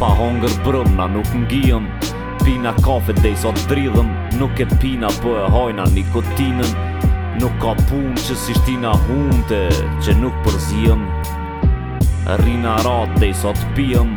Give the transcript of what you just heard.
Pa hongër brëm na nuk ngijëm Pina kafe dej sa t' dridhëm Nuk e pina po e hajna nikotinën Nuk ka pun që s'i shtina hundët Që nuk përzijëm Rrina rat dej sa t' pijëm